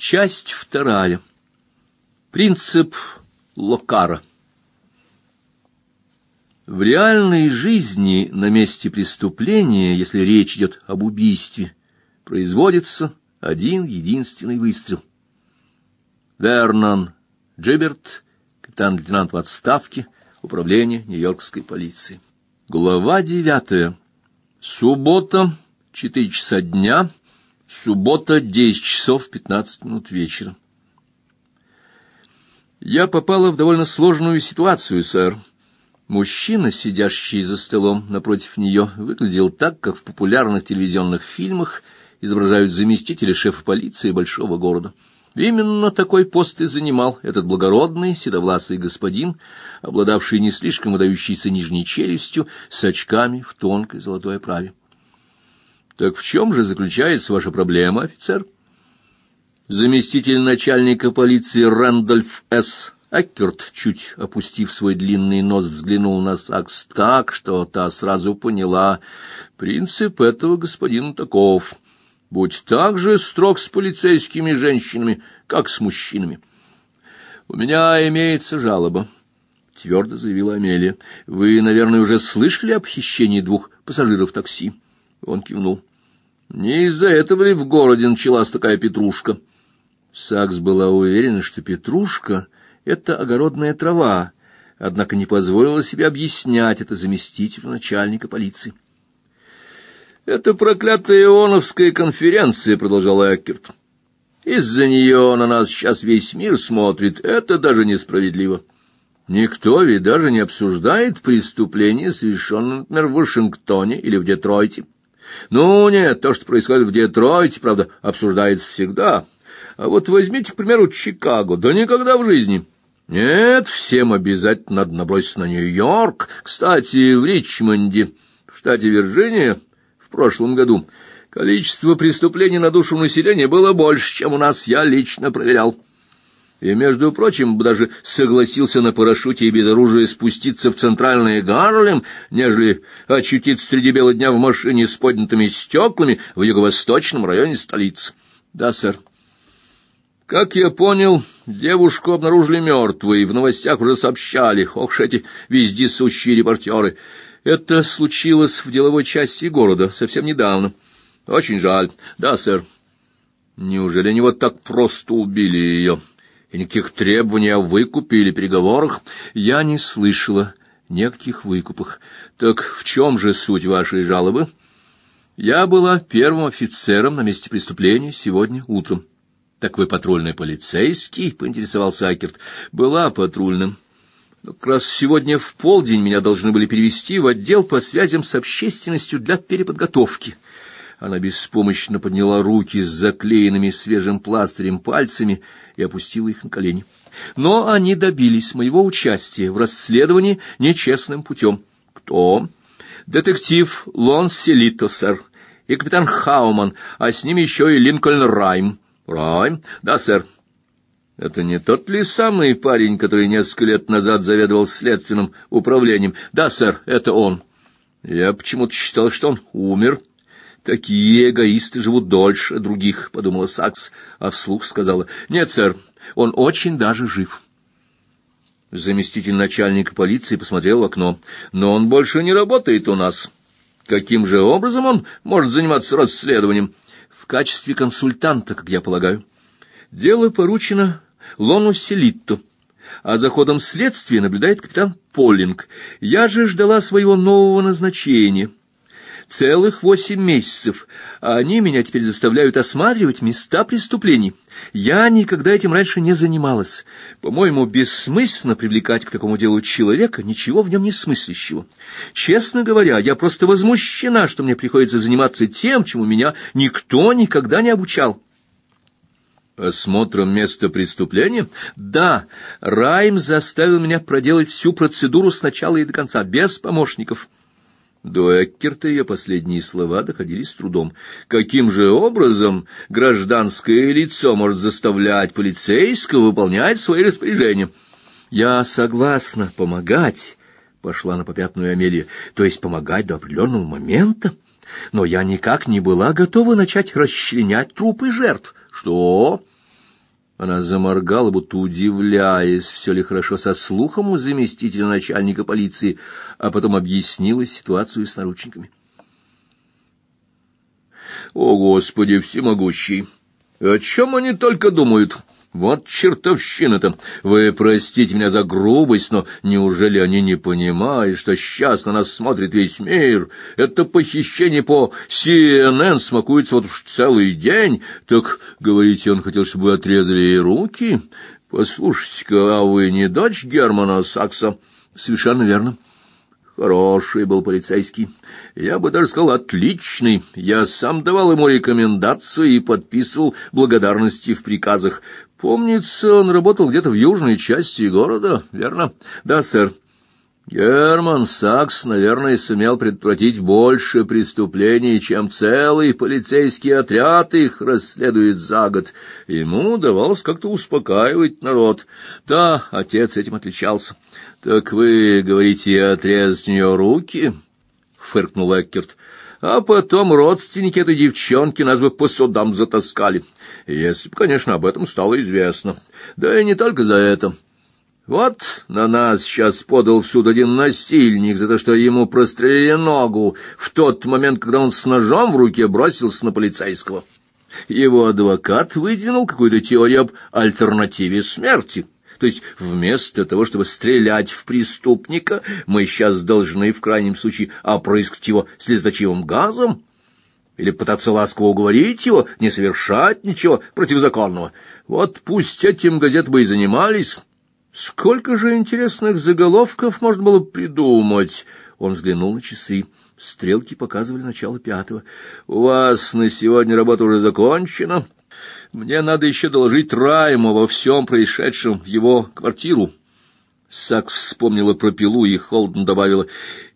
Часть вторая. Принцип Локара. В реальной жизни на месте преступления, если речь идет об убийстве, производится один единственный выстрел. Вернон Джиберт, капитан-лейтенант в отставке, управление Нью-Йоркской полиции. Глава девятая. Суббота, четыре часа дня, Суббота, десять часов пятнадцать минут вечера. Я попала в довольно сложную ситуацию, сэр. Мужчина, сидящий за столом напротив нее, выглядел так, как в популярных телевизионных фильмах изображают заместителя шефа полиции большого города. Именно такой пост и занимал этот благородный седовласый господин, обладавший не слишком выдающейся нижней челюстью, с очками в тонкой золотой оправе. Так в чем же заключается ваша проблема, офицер? Заместитель начальника полиции Рэндольф С. Эккерт, чуть опустив свой длинный нос, взглянул на Сакс так, что та сразу поняла, принцип этого господина таков: будь так же строг с полицейскими женщинами, как с мужчинами. У меня имеется жалоба, твердо заявила Амелия. Вы, наверное, уже слышали о похищении двух пассажиров такси. Он кивнул. Не из-за этого ли в городе началась такая петрушка? Сакс была уверена, что петрушка — это огородная трава, однако не позволила себе объяснять это заместителю начальника полиции. «Это проклятая ионовская конференция», — продолжал Эккерт. «Из-за нее на нас сейчас весь мир смотрит. Это даже несправедливо. Никто ведь даже не обсуждает преступления, совершенные, например, в Вашингтоне или в Детройте». Ну, нет, то, что происходит в Детройте, правда, обсуждается всегда. А вот возьмите, к примеру, Чикаго. Да никогда в жизни. Нет, всем обязательно надо наброситься на Нью-Йорк. Кстати, в Ричмонде, в штате Вирджиния, в прошлом году количество преступлений на душу населения было больше, чем у нас, я лично проверял и, между прочим, даже согласился на парашюте и без оружия спуститься в центральный Гарлем, нежели очутиться среди бела дня в машине с поднятыми стеклами в юго-восточном районе столицы. Да, сэр. Как я понял, девушку обнаружили мертвой, в новостях уже сообщали, ох эти вездесущие репортеры. Это случилось в деловой части города совсем недавно. Очень жаль. Да, сэр. Неужели они вот так просто убили ее?» И никаких требований о выкупе или переговорах я не слышала, ни о каких выкупах. Так в чем же суть вашей жалобы? Я была первым офицером на месте преступления сегодня утром. Так вы патрульный полицейский, поинтересовался Акерт. Была патрульным. Но как раз сегодня в полдень меня должны были перевести в отдел по связям с общественностью для переподготовки. Она беспомощно подняла руки с заклеенными свежим пластырем пальцами и опустила их на колени. Но они добились моего участия в расследовании нечестным путем. Кто? Детектив Лон Селито, сэр, и капитан Хауман, а с ними еще и Линкольн Райм. Райм? Да, сэр. Это не тот ли самый парень, который несколько лет назад заведовал следственным управлением? Да, сэр, это он. Я почему-то считал, что он умер. Такие эгоисты живут дольше других, подумала Сакс, а вслух сказала: "Нет, сэр, он очень даже жив". Заместитель начальника полиции посмотрел в окно. "Но он больше не работает у нас. Каким же образом он может заниматься расследованием в качестве консультанта, как я полагаю? Дело поручено Лону Селитто, а за ходом следствия наблюдает капитан Поллинг. Я же ждала своего нового назначения". Целых восемь месяцев, а они меня теперь заставляют осматривать места преступлений. Я никогда этим раньше не занималась. По-моему, бессмысленно привлекать к такому делу человека, ничего в нем не смыслящего. Честно говоря, я просто возмущена, что мне приходится заниматься тем, чему меня никто никогда не обучал. Осмотром места преступления? Да, Райм заставил меня проделать всю процедуру сначала и до конца, без помощников. До Эккерта ее последние слова доходили с трудом. Каким же образом гражданское лицо может заставлять полицейского выполнять свои распоряжения? Я согласна помогать, пошла на попятную Амелия, то есть помогать до определенного момента. Но я никак не была готова начать расчленять трупы жертв. Что? Она заморгала, будто удивляясь, все ли хорошо со слухом у заместителя начальника полиции, а потом объяснила ситуацию с наручниками. «О, Господи всемогущий! О чем они только думают!» Вот чертовщина-то! Вы простите меня за грубость, но неужели они не понимают, что сейчас на нас смотрит весь мир? Это похищение по CNN смакуется вот уж целый день. Так, говорите, он хотел, чтобы вы отрезали ей руки? Послушайте-ка, а вы не дочь Германа Сакса? Совершенно верно. Хороший был полицейский. Я бы даже сказал, отличный. Я сам давал ему рекомендации и подписывал благодарности в приказах. Помнится, он работал где-то в южной части города, верно? Да, сэр. Герман Сакс, наверное, сумел предотвратить больше преступлений, чем целый полицейский отряд их расследует за год. Ему удавалось как-то успокаивать народ. Да, отец этим отличался. Так вы говорите отрезать у нее руки? фыркнул Эккерт. А потом родственники этой девчонки нас бы по судам затаскали. Если бы, конечно, об этом стало известно. Да и не только за это. Вот на нас сейчас подал в суд один насильник за то, что ему прострелили ногу в тот момент, когда он с ножом в руке бросился на полицейского. Его адвокат выдвинул какую-то теорию об альтернативе смерти. То есть вместо того, чтобы стрелять в преступника, мы сейчас должны в крайнем случае опрыскать его слезоточивым газом или пытаться ласково уговорить его не совершать ничего противозаконного. Вот пусть этим газеты бы и занимались». Сколько же интересных заголовков можно было придумать? Он взглянул на часы. Стрелки показывали начало пятого. У вас на сегодня работа уже закончена. Мне надо еще доложить Райму во всем происшедшем в его квартиру. Сак вспомнила про пилу и холодно добавила: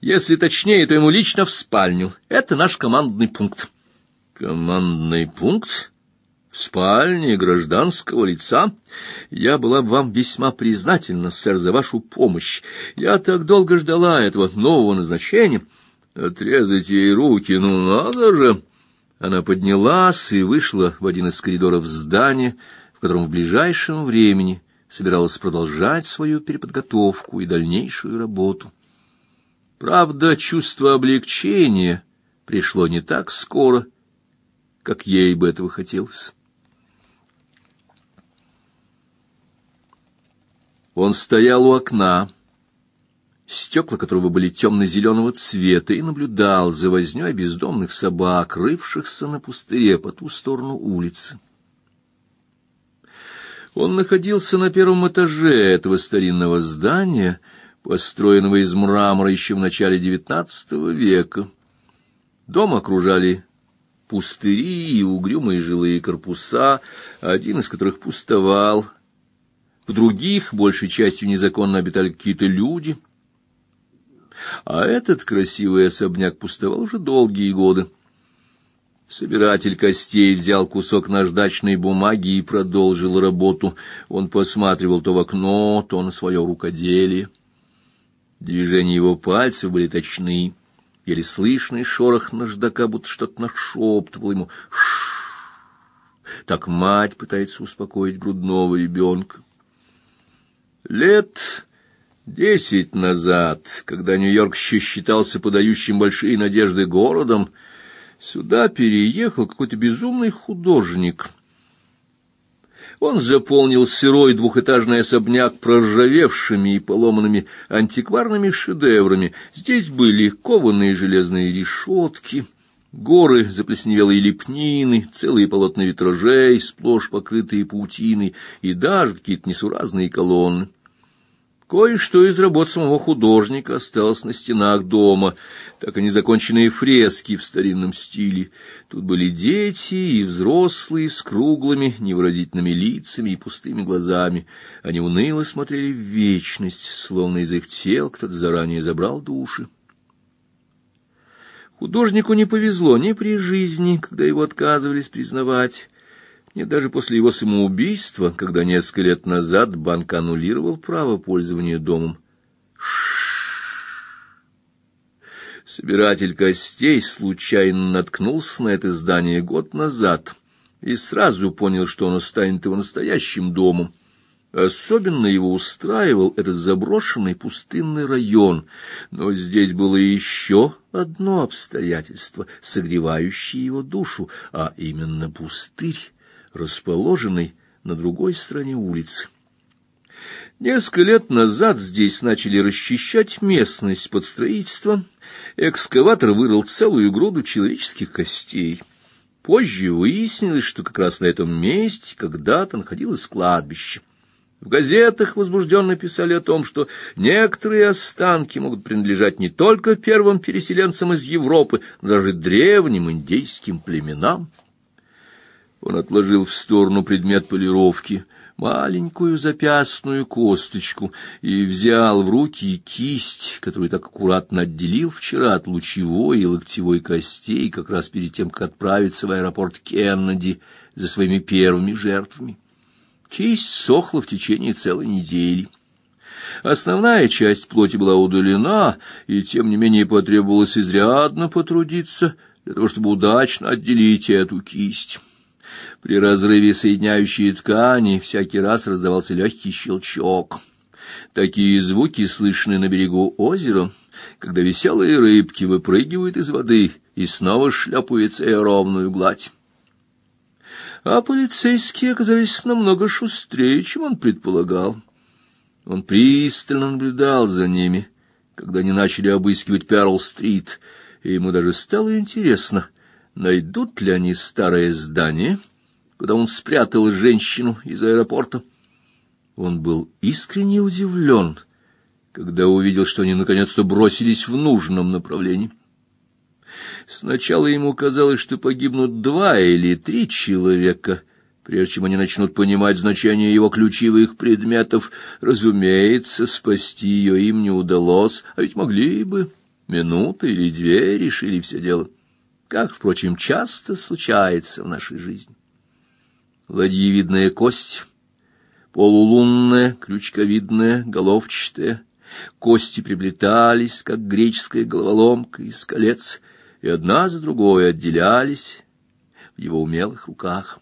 "Если точнее, то ему лично в спальню. Это наш командный пункт". Командный пункт? в спальне гражданского лица. Я была бы вам весьма признательна, сэр, за вашу помощь. Я так долго ждала этого нового назначения. Отрезать ей руки, ну надо же!» Она поднялась и вышла в один из коридоров здания, в котором в ближайшем времени собиралась продолжать свою переподготовку и дальнейшую работу. Правда, чувство облегчения пришло не так скоро, как ей бы этого хотелось. Он стоял у окна, стекла которого были темно-зеленого цвета, и наблюдал за вознёй бездомных собак, рывшихся на пустыре по ту сторону улицы. Он находился на первом этаже этого старинного здания, построенного из мрамора еще в начале XIX века. Дом окружали пустыри и угрюмые жилые корпуса, один из которых пустовал, в других, большей частью незаконно обитали какие-то люди. А этот красивый особняк пустовал уже долгие годы. Собиратель костей взял кусок наждачной бумаги и продолжил работу. Он посматривал то в окно, то на свое рукоделие. Движения его пальцев были точны. Еле слышный шорох наждака, будто что-то нашептывал ему. Ш Так мать пытается успокоить грудного ребенка. Лет десять назад, когда Нью-Йорк еще считался подающим большие надежды городом, сюда переехал какой-то безумный художник. Он заполнил сырой двухэтажный особняк проржавевшими и поломанными антикварными шедеврами. Здесь были кованые железные решетки, горы заплесневелой лепнины, целые полотна витражей, сплошь покрытые паутиной, и даже какие-то несуразные колонны. Кое-что из работ самого художника осталось на стенах дома, так и незаконченные фрески в старинном стиле. Тут были дети и взрослые с круглыми невыразительными лицами и пустыми глазами. Они уныло смотрели в вечность, словно из их тел кто-то заранее забрал души. Художнику не повезло ни при жизни, когда его отказывались признавать, нет, даже после его самоубийства, когда несколько лет назад банк аннулировал право пользования домом. Собиратель костей случайно наткнулся на это здание год назад и сразу понял, что оно станет его настоящим домом. Особенно его устраивал этот заброшенный пустынный район, но здесь было еще одно обстоятельство, согревающее его душу, а именно пустырь, расположенный на другой стороне улицы. Несколько лет назад здесь начали расчищать местность под строительство. Экскаватор вырыл целую груду человеческих костей. Позже выяснилось, что как раз на этом месте когда-то находилось кладбище. В газетах возбужденно писали о том, что некоторые останки могут принадлежать не только первым переселенцам из Европы, но даже древним индейским племенам. Он отложил в сторону предмет полировки, маленькую запястную косточку, и взял в руки кисть, которую так аккуратно отделил вчера от лучевой и локтевой костей, как раз перед тем, как отправиться в аэропорт Кеннеди за своими первыми жертвами. Кисть сохла в течение целой недели. Основная часть плоти была удалена, и тем не менее потребовалось изрядно потрудиться для того, чтобы удачно отделить эту кисть. При разрыве соединяющей ткани всякий раз раздавался легкий щелчок. Такие звуки слышны на берегу озера, когда веселые рыбки выпрыгивают из воды и снова шлепаются и ровную гладь а полицейские оказались намного шустрее, чем он предполагал. Он пристально наблюдал за ними, когда они начали обыскивать Перл-стрит, и ему даже стало интересно, найдут ли они старое здание, куда он спрятал женщину из аэропорта. Он был искренне удивлен, когда увидел, что они наконец-то бросились в нужном направлении. Сначала ему казалось, что погибнут два или три человека, прежде чем они начнут понимать значение его ключевых предметов. Разумеется, спасти ее им не удалось, а ведь могли бы. Минута или две решили все дело. Как, впрочем, часто случается в нашей жизни. Ладьевидная кость, полулунная, крючковидная, головчатая, кости приплетались, как греческая головоломка из колец — и одна за другой отделялись в его умелых руках.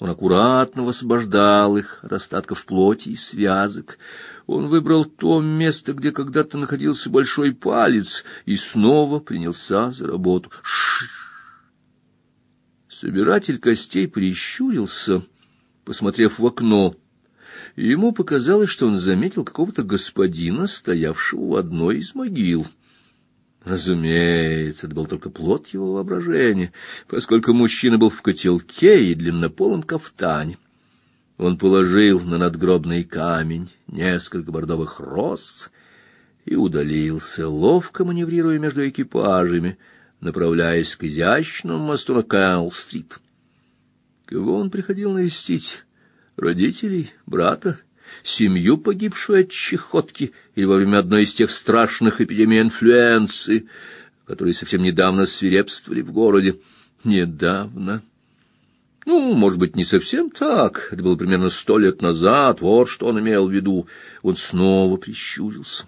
Он аккуратно высвобождал их от остатков плоти и связок. Он выбрал то место, где когда-то находился большой палец, и снова принялся за работу. Ш Собиратель костей прищурился, посмотрев в окно. Ему показалось, что он заметил какого-то господина, стоявшего у одной из могил. Разумеется, это был только плод его воображения, поскольку мужчина был в котелке и длиннополом кафтане. Он положил на надгробный камень несколько бордовых роз и удалился, ловко маневрируя между экипажами, направляясь к изящному мосту на Кайл-стрит. Кого он приходил навестить? Родителей? Брата? семью, погибшую от чехотки или во время одной из тех страшных эпидемий инфлюенции, которые совсем недавно свирепствовали в городе. Недавно. Ну, может быть, не совсем так. Это было примерно сто лет назад. Вот что он имел в виду. Он снова прищурился.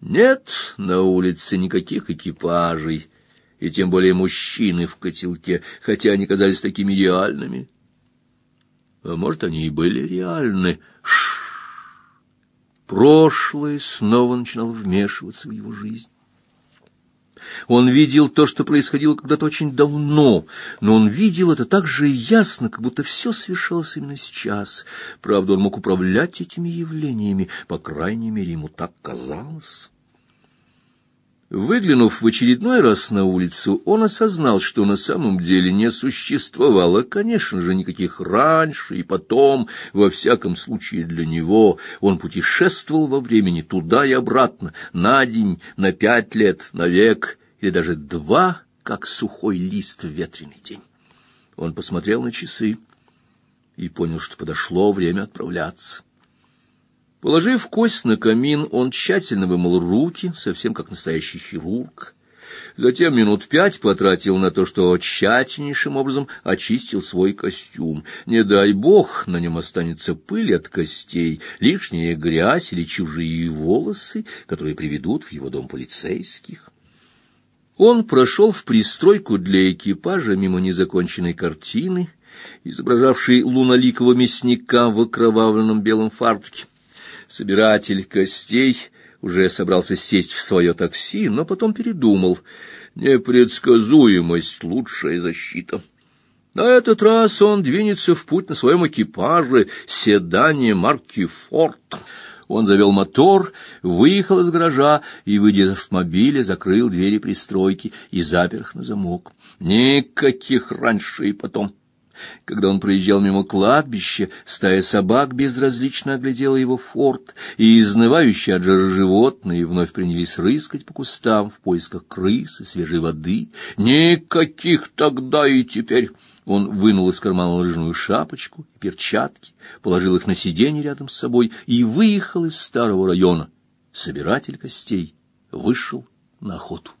Нет на улице никаких экипажей, и тем более мужчины в котелке, хотя они казались такими реальными. А может, они и были реальны. Ш Прошлое снова начинало вмешиваться в его жизнь. Он видел то, что происходило когда-то очень давно, но он видел это так же ясно, как будто все совершалось именно сейчас. Правда, он мог управлять этими явлениями, по крайней мере, ему так казалось. Выглянув в очередной раз на улицу, он осознал, что на самом деле не существовало, конечно же, никаких раньше и потом, во всяком случае для него. Он путешествовал во времени туда и обратно, на день, на пять лет, на век, или даже два, как сухой лист в ветреный день. Он посмотрел на часы и понял, что подошло время отправляться. Положив кость на камин, он тщательно вымыл руки, совсем как настоящий хирург. Затем минут пять потратил на то, что тщательнейшим образом очистил свой костюм. Не дай бог, на нем останется пыль от костей, лишняя грязь или чужие волосы, которые приведут в его дом полицейских. Он прошел в пристройку для экипажа мимо незаконченной картины — изображавший луноликого мясника в окровавленном белом фартуке. Собиратель костей уже собрался сесть в свое такси, но потом передумал. Непредсказуемость — лучшая защита. На этот раз он двинется в путь на своем экипаже, седане марки «Форд». Он завел мотор, выехал из гаража и, выйдя из автомобиля, закрыл двери пристройки и запер их на замок. Никаких раньше и потом. Когда он проезжал мимо кладбища, стая собак безразлично оглядела его форт, и изнывающие от жара животные вновь принялись рыскать по кустам в поисках крыс и свежей воды. Никаких тогда и теперь! Он вынул из кармана лыжную шапочку и перчатки, положил их на сиденье рядом с собой и выехал из старого района. Собиратель костей вышел на охоту.